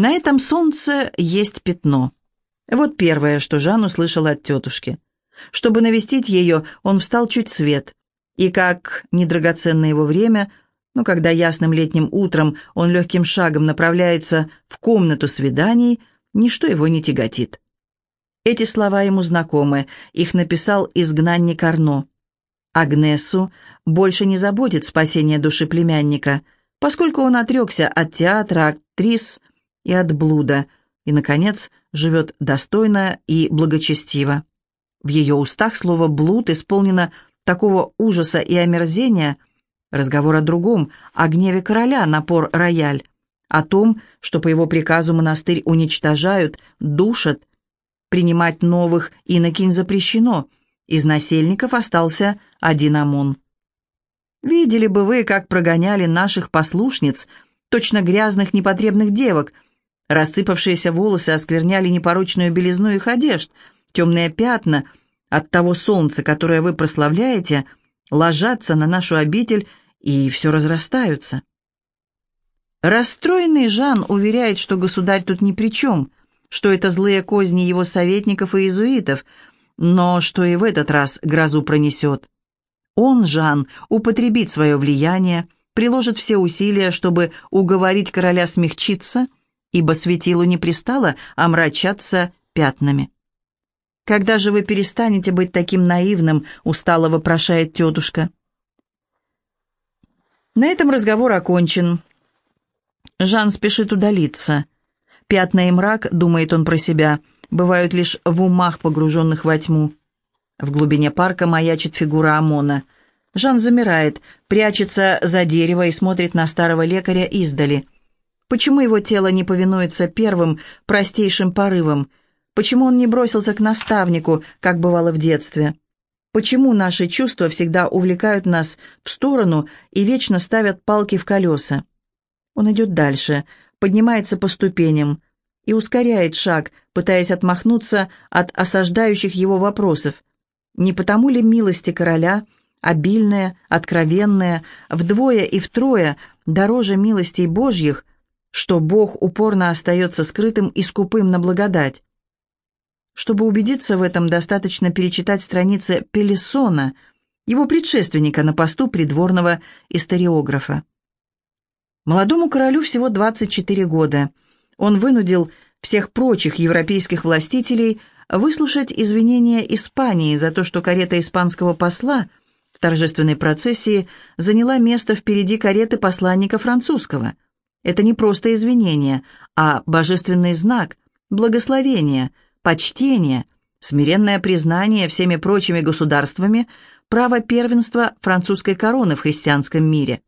На этом солнце есть пятно. Вот первое, что Жан услышал от тетушки. Чтобы навестить ее, он встал чуть свет. И как недрагоценное его время, но когда ясным летним утром он легким шагом направляется в комнату свиданий, ничто его не тяготит. Эти слова ему знакомы, их написал изгнанник Арно. Агнесу больше не заботит спасение души племянника, поскольку он отрекся от театра, актрис и от блуда, и, наконец, живет достойно и благочестиво. В ее устах слово «блуд» исполнено такого ужаса и омерзения, разговор о другом, о гневе короля, напор рояль, о том, что по его приказу монастырь уничтожают, душат, принимать новых инокинь запрещено, из насельников остался один ОМОН. Видели бы вы, как прогоняли наших послушниц, точно грязных непотребных девок, рассыпавшиеся волосы оскверняли непорочную белизну их одежд — Темные пятна от того солнца, которое вы прославляете, ложатся на нашу обитель и все разрастаются. Расстроенный Жан уверяет, что государь тут ни при чем, что это злые козни его советников и иезуитов, но что и в этот раз грозу пронесет. Он, Жан, употребит свое влияние, приложит все усилия, чтобы уговорить короля смягчиться, ибо светилу не пристало омрачаться пятнами. «Когда же вы перестанете быть таким наивным?» — устало вопрошает тетушка. На этом разговор окончен. Жан спешит удалиться. Пятна и мрак, думает он про себя, бывают лишь в умах, погруженных во тьму. В глубине парка маячит фигура Амона. Жан замирает, прячется за дерево и смотрит на старого лекаря издали. Почему его тело не повинуется первым, простейшим порывам? Почему он не бросился к наставнику, как бывало в детстве? Почему наши чувства всегда увлекают нас в сторону и вечно ставят палки в колеса? Он идет дальше, поднимается по ступеням и ускоряет шаг, пытаясь отмахнуться от осаждающих его вопросов. Не потому ли милости короля, обильные, откровенные, вдвое и втрое, дороже милостей Божьих, что Бог упорно остается скрытым и скупым на благодать? Чтобы убедиться в этом, достаточно перечитать страницы Пелесона, его предшественника на посту придворного историографа. Молодому королю всего 24 года. Он вынудил всех прочих европейских властителей выслушать извинения Испании за то, что карета испанского посла в торжественной процессии заняла место впереди кареты посланника французского. Это не просто извинение, а божественный знак, благословение – почтение, смиренное признание всеми прочими государствами права первенства французской короны в христианском мире.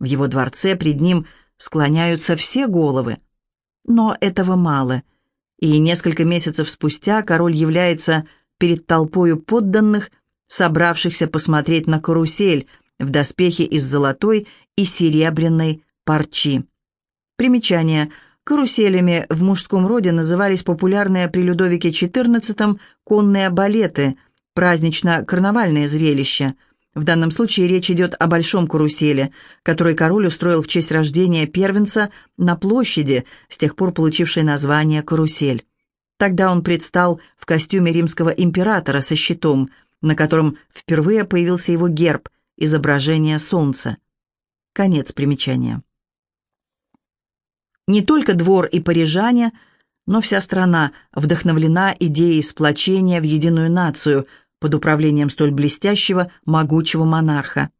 В его дворце пред ним склоняются все головы. Но этого мало, и несколько месяцев спустя король является перед толпою подданных, собравшихся посмотреть на карусель в доспехе из золотой и серебряной парчи. Примечание – Каруселями в мужском роде назывались популярные при Людовике XIV конные балеты, празднично-карнавальные зрелища. В данном случае речь идет о большом карусели, который король устроил в честь рождения первенца на площади, с тех пор получившей название «карусель». Тогда он предстал в костюме римского императора со щитом, на котором впервые появился его герб, изображение солнца. Конец примечания. Не только двор и парижане, но вся страна вдохновлена идеей сплочения в единую нацию под управлением столь блестящего, могучего монарха.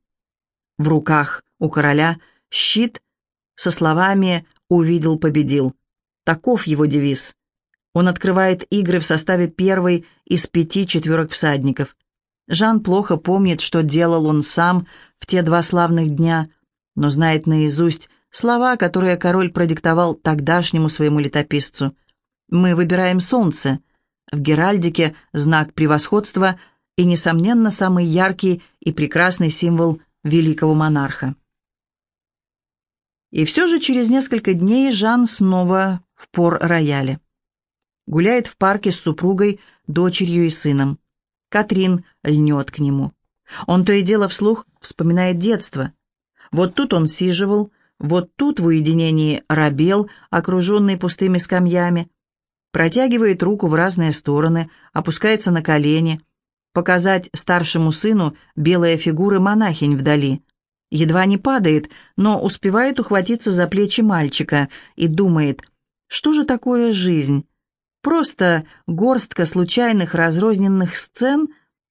В руках у короля щит со словами «увидел, победил». Таков его девиз. Он открывает игры в составе первой из пяти четверок всадников. Жан плохо помнит, что делал он сам в те два славных дня, но знает наизусть Слова, которые король продиктовал тогдашнему своему летописцу. «Мы выбираем солнце». В Геральдике знак превосходства и, несомненно, самый яркий и прекрасный символ великого монарха. И все же через несколько дней Жан снова в пор-рояле. Гуляет в парке с супругой, дочерью и сыном. Катрин льнет к нему. Он то и дело вслух вспоминает детство. Вот тут он сиживал, вот тут в уединении рабел, окруженный пустыми скамьями, протягивает руку в разные стороны, опускается на колени, показать старшему сыну белые фигуры монахинь вдали. Едва не падает, но успевает ухватиться за плечи мальчика и думает, что же такое жизнь? Просто горстка случайных разрозненных сцен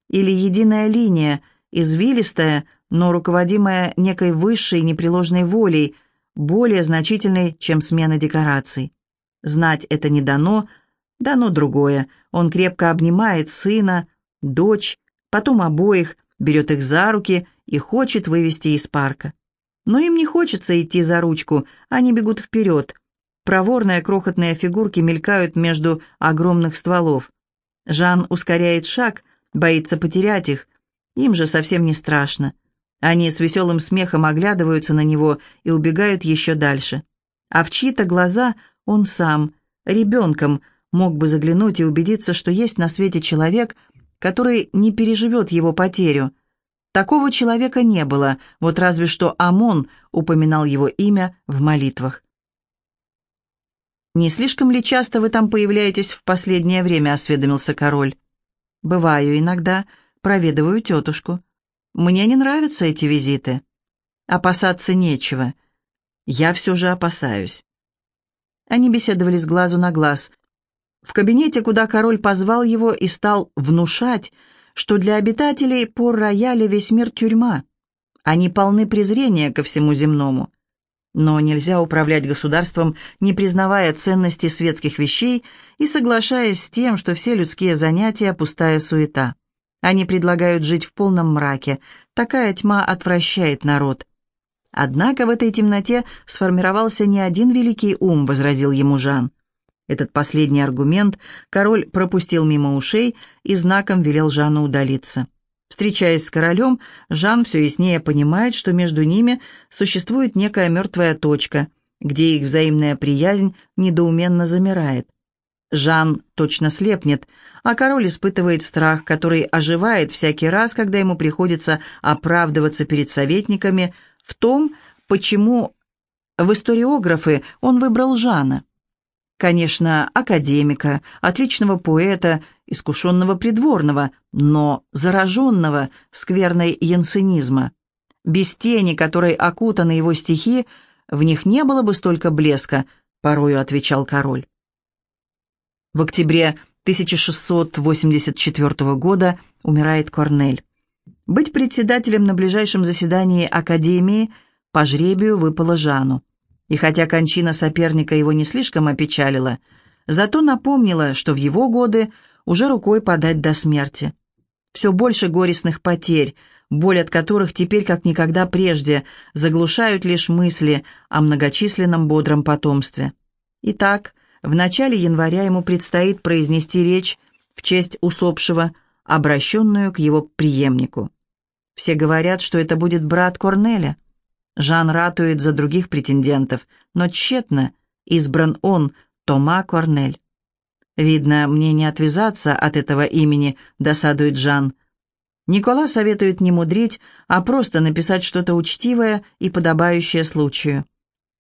или единая линия, извилистая, но руководимая некой высшей непреложной волей, более значительной, чем смена декораций. Знать это не дано, дано другое. Он крепко обнимает сына, дочь, потом обоих, берет их за руки и хочет вывести из парка. Но им не хочется идти за ручку, они бегут вперед. Проворные крохотные фигурки мелькают между огромных стволов. Жан ускоряет шаг, боится потерять их. Им же совсем не страшно. Они с веселым смехом оглядываются на него и убегают еще дальше. А в чьи-то глаза он сам, ребенком, мог бы заглянуть и убедиться, что есть на свете человек, который не переживет его потерю. Такого человека не было, вот разве что Амон упоминал его имя в молитвах. «Не слишком ли часто вы там появляетесь в последнее время?» — осведомился король. «Бываю иногда, проведываю тетушку. Мне не нравятся эти визиты. Опасаться нечего. Я все же опасаюсь». Они беседовали с глазу на глаз. В кабинете, куда король позвал его и стал внушать, что для обитателей Пор-Рояля весь мир тюрьма. Они полны презрения ко всему земному. Но нельзя управлять государством, не признавая ценности светских вещей и соглашаясь с тем, что все людские занятия – пустая суета. Они предлагают жить в полном мраке. Такая тьма отвращает народ. Однако в этой темноте сформировался не один великий ум, возразил ему Жан. Этот последний аргумент король пропустил мимо ушей и знаком велел Жану удалиться. Встречаясь с королем, Жан все яснее понимает, что между ними существует некая мертвая точка, где их взаимная приязнь недоуменно замирает. Жан точно слепнет, а король испытывает страх, который оживает всякий раз, когда ему приходится оправдываться перед советниками в том, почему в историографы он выбрал Жана. Конечно, академика, отличного поэта, искушенного придворного, но зараженного скверной янсенизма. Без тени, которой окутаны его стихи, в них не было бы столько блеска, порою отвечал король. В октябре 1684 года умирает Корнель. Быть председателем на ближайшем заседании Академии по жребию выпало Жану. И хотя кончина соперника его не слишком опечалила, зато напомнила, что в его годы уже рукой подать до смерти. Все больше горестных потерь, боль от которых теперь, как никогда прежде, заглушают лишь мысли о многочисленном бодром потомстве. Итак, в начале января ему предстоит произнести речь в честь усопшего, обращенную к его преемнику. Все говорят, что это будет брат Корнеля. Жан ратует за других претендентов, но тщетно избран он, Тома Корнель. «Видно, мне не отвязаться от этого имени», — досадует Жан. Никола советует не мудрить, а просто написать что-то учтивое и подобающее случаю.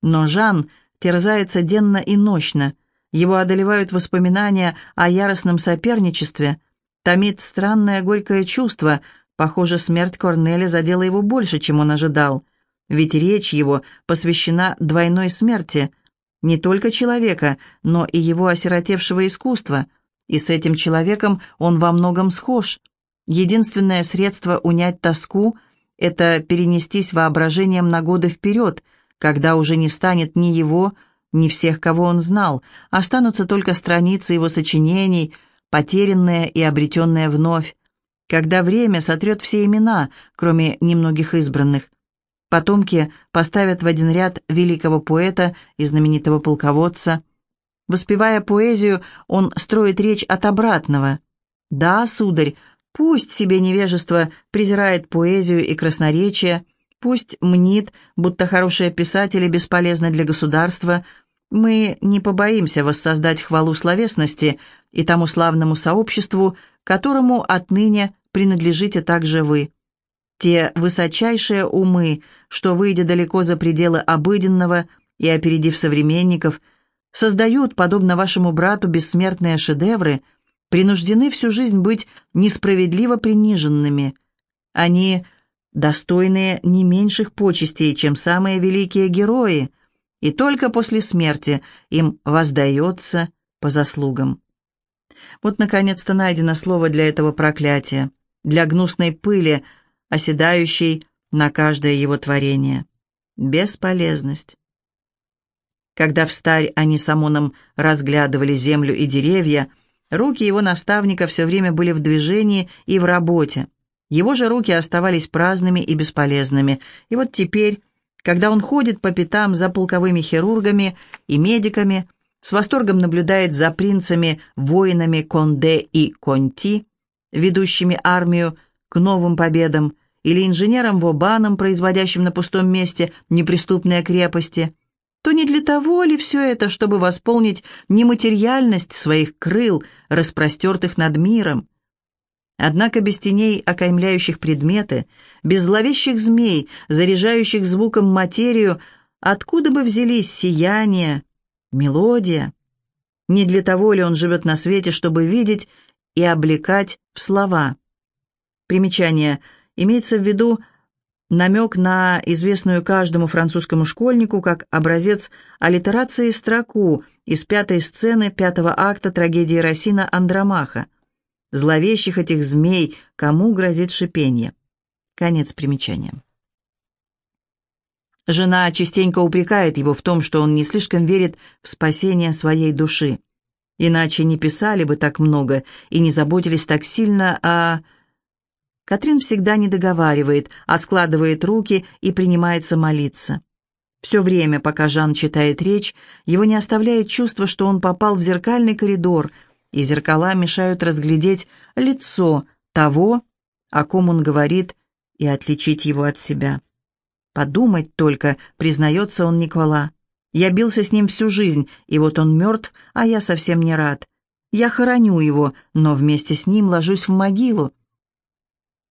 Но Жан терзается денно и нощно. Его одолевают воспоминания о яростном соперничестве. Томит странное горькое чувство. Похоже, смерть Корнеля задела его больше, чем он ожидал ведь речь его посвящена двойной смерти не только человека, но и его осиротевшего искусства, и с этим человеком он во многом схож. Единственное средство унять тоску – это перенестись воображением на годы вперед, когда уже не станет ни его, ни всех, кого он знал, останутся только страницы его сочинений, потерянные и обретенные вновь, когда время сотрет все имена, кроме немногих избранных, Потомки поставят в один ряд великого поэта и знаменитого полководца. Воспевая поэзию, он строит речь от обратного. «Да, сударь, пусть себе невежество презирает поэзию и красноречие, пусть мнит, будто хорошие писатели бесполезны для государства, мы не побоимся воссоздать хвалу словесности и тому славному сообществу, которому отныне принадлежите также вы. те высочайшие умы, что, выйдя далеко за пределы обыденного и опередив современников, создают, подобно вашему брату, бессмертные шедевры, принуждены всю жизнь быть несправедливо приниженными. Они достойные не меньших почестей, чем самые великие герои, и только после смерти им воздается по заслугам. Вот, наконец-то, найдено слово для этого проклятия, для гнусной пыли, оседающей на каждое его творение. Бесполезность. Когда встарь они с Амоном разглядывали землю и деревья, руки его наставника все время были в движении и в работе. Его же руки оставались праздными и бесполезными. И вот теперь, когда он ходит по пятам за полковыми хирургами и медиками, с восторгом наблюдает за принцами, воинами Конде и Конти, ведущими армию к новым победам, или инженером Вобаном, производящим на пустом месте неприступные крепости, то не для того ли все это, чтобы восполнить нематериальность своих крыл, распростертых над миром? Однако без теней, окаймляющих предметы, без зловещих змей, заряжающих звуком материю, откуда бы взялись сияние, мелодия? Не для того ли он живет на свете, чтобы видеть и облекать в слова? Примечание. Имеется в виду намек на известную каждому французскому школьнику как образец аллитерации строку из пятой сцены пятого акта трагедии Росина «Андромаха». Зловещих этих змей, кому грозит шипение. Конец примечания. Жена частенько упрекает его в том, что он не слишком верит в спасение своей души. Иначе не писали бы так много и не заботились так сильно о... Катрин всегда не договаривает, а складывает руки и принимается молиться. Все время, пока Жан читает речь, его не оставляет чувство, что он попал в зеркальный коридор, и зеркала мешают разглядеть лицо того, о ком он говорит, и отличить его от себя. Подумать только, признается он Никола. Я бился с ним всю жизнь, и вот он мертв, а я совсем не рад. Я хороню его, но вместе с ним ложусь в могилу.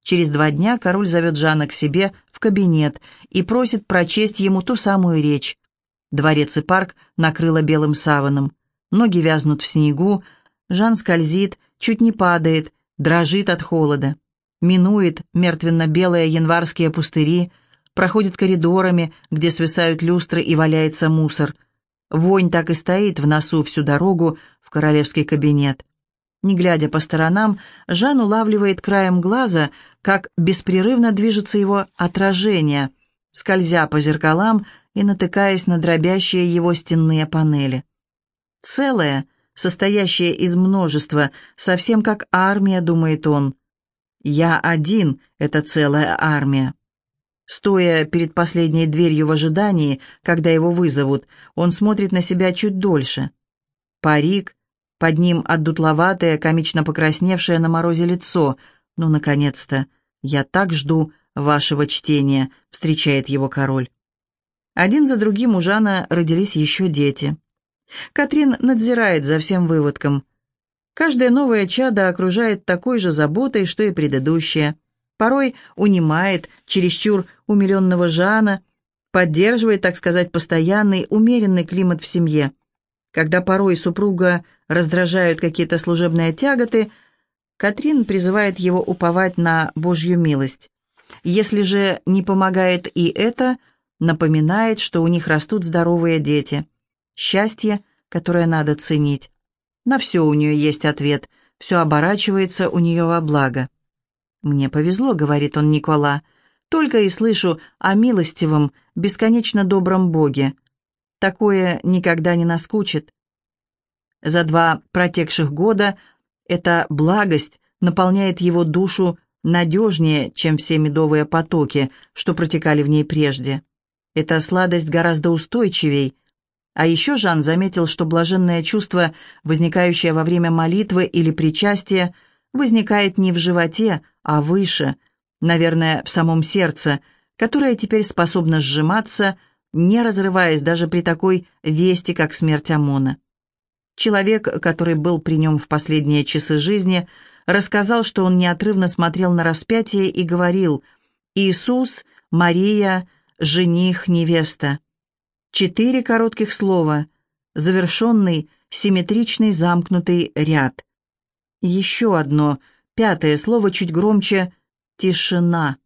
Через два дня король зовет Жана к себе в кабинет и просит прочесть ему ту самую речь. Дворец и парк накрыло белым саваном. Ноги вязнут в снегу, Жан скользит, чуть не падает, дрожит от холода. Минует мертвенно-белые январские пустыри, проходит коридорами, где свисают люстры и валяется мусор. Вонь так и стоит в носу всю дорогу в королевский кабинет. Не глядя по сторонам, Жан улавливает краем глаза, как беспрерывно движется его отражение, скользя по зеркалам и натыкаясь на дробящие его стенные панели. Целое, состоящее из множества, совсем как армия, думает он. «Я один — это целая армия». Стоя перед последней дверью в ожидании, когда его вызовут, он смотрит на себя чуть дольше. Парик, под ним отдутловатое, комично покрасневшее на морозе лицо. «Ну, наконец-то! Я так жду вашего чтения», — встречает его король. Один за другим у Жана родились еще дети. Катрин надзирает за всем выводком. Каждое новое чадо окружает такой же заботой, что и предыдущее. Порой унимает чересчур умиленного Жана, поддерживает, так сказать, постоянный, умеренный климат в семье. Когда порой супруга раздражают какие-то служебные тяготы, Катрин призывает его уповать на Божью милость. Если же не помогает и это, напоминает, что у них растут здоровые дети. Счастье, которое надо ценить. На все у нее есть ответ, все оборачивается у нее во благо. «Мне повезло», — говорит он Никола, — «только и слышу о милостивом, бесконечно добром Боге. Такое никогда не наскучит. За два протекших года эта благость наполняет его душу надежнее, чем все медовые потоки, что протекали в ней прежде. Эта сладость гораздо устойчивей. А еще Жан заметил, что блаженное чувство, возникающее во время молитвы или причастия, возникает не в животе, а выше, наверное, в самом сердце, которое теперь способно сжиматься, не разрываясь даже при такой вести, как смерть Амона. Человек, который был при нем в последние часы жизни, рассказал, что он неотрывно смотрел на распятие и говорил Иисус, Мария, жених, невеста. Четыре коротких слова, завершенный симметричный замкнутый ряд. Еще одно, пятое слово чуть громче «тишина».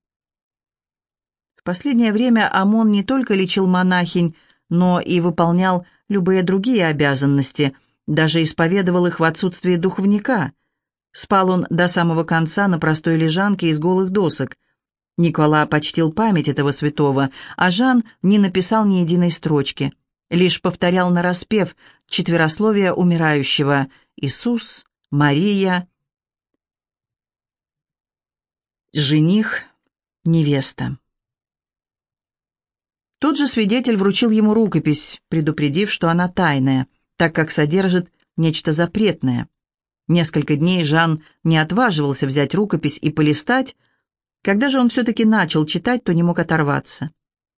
В последнее время Амон не только лечил монахинь, но и выполнял любые другие обязанности, даже исповедовал их в отсутствие духовника. Спал он до самого конца на простой лежанке из голых досок. Никола почтил память этого святого, а Жан не написал ни единой строчки. Лишь повторял нараспев четверословие умирающего «Иисус», «Мария», «Жених», «Невеста». Тот же свидетель вручил ему рукопись, предупредив, что она тайная, так как содержит нечто запретное. Несколько дней Жан не отваживался взять рукопись и полистать. Когда же он все-таки начал читать, то не мог оторваться.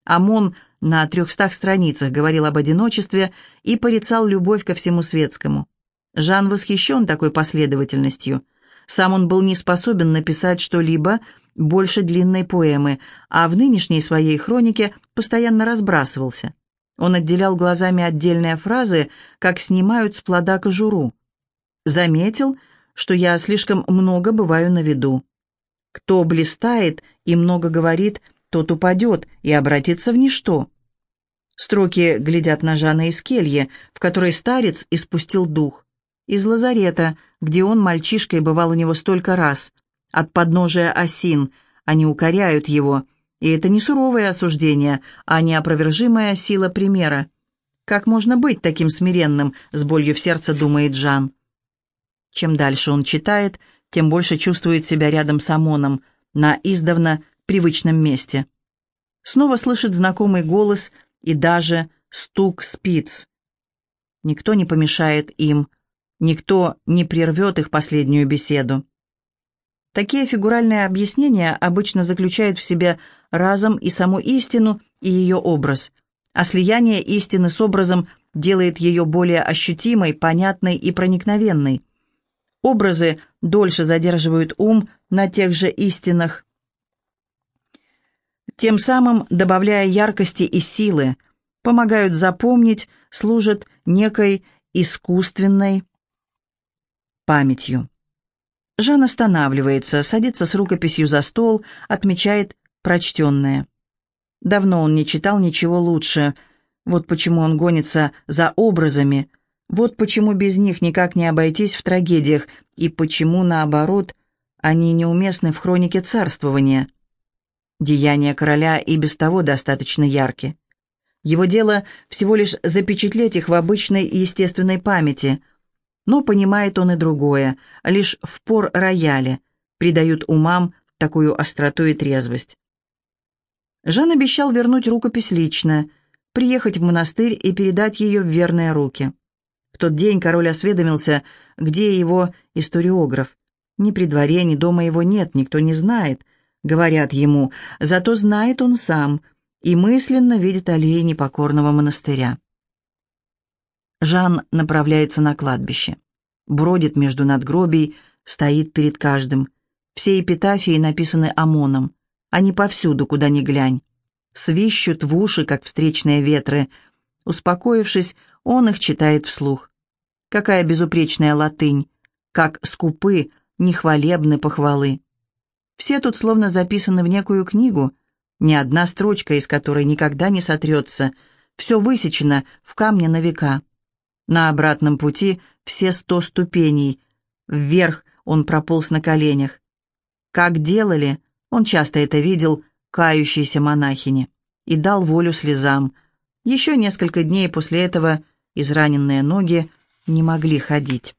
Амон на трехстах страницах говорил об одиночестве и порицал любовь ко всему светскому. Жан восхищен такой последовательностью. Сам он был не способен написать что-либо больше длинной поэмы, а в нынешней своей хронике постоянно разбрасывался. Он отделял глазами отдельные фразы, как снимают с плода кожуру. Заметил, что я слишком много бываю на виду. Кто блистает и много говорит, тот упадет и обратится в ничто. Строки глядят на Жана из кельи, в которой старец испустил дух. Из лазарета, где он мальчишкой бывал у него столько раз. От подножия осин. Они укоряют его. И это не суровое осуждение, а неопровержимая сила примера. Как можно быть таким смиренным, с болью в сердце думает Жан. Чем дальше он читает, тем больше чувствует себя рядом с Амоном, на издавна привычном месте. Снова слышит знакомый голос и даже стук спиц. Никто не помешает им, никто не прервет их последнюю беседу. Такие фигуральные объяснения обычно заключают в себе разом и саму истину, и ее образ, а слияние истины с образом делает ее более ощутимой, понятной и проникновенной. Образы дольше задерживают ум на тех же истинах, тем самым добавляя яркости и силы, помогают запомнить, служат некой искусственной памятью. Жан останавливается, садится с рукописью за стол, отмечает прочтенное. Давно он не читал ничего лучше. Вот почему он гонится за образами, вот почему без них никак не обойтись в трагедиях, и почему, наоборот, они неуместны в хронике царствования. Деяния короля и без того достаточно ярки. Его дело всего лишь запечатлеть их в обычной и естественной памяти. Но понимает он и другое, лишь в пор рояля придают умам такую остроту и трезвость. Жан обещал вернуть рукопись лично, приехать в монастырь и передать ее в верные руки. В тот день король осведомился, где его историограф. Ни при дворе, ни дома его нет, никто не знает — говорят ему, зато знает он сам и мысленно видит аллеи непокорного монастыря. Жан направляется на кладбище. Бродит между надгробий, стоит перед каждым. Все эпитафии написаны ОМОНом. Они повсюду, куда ни глянь. Свищут в уши, как встречные ветры. Успокоившись, он их читает вслух. Какая безупречная латынь! Как скупы, нехвалебны похвалы! Все тут словно записаны в некую книгу, ни одна строчка из которой никогда не сотрется, все высечено в камне на века. На обратном пути все сто ступеней, вверх он прополз на коленях. Как делали, он часто это видел, кающиеся монахини, и дал волю слезам. Еще несколько дней после этого израненные ноги не могли ходить.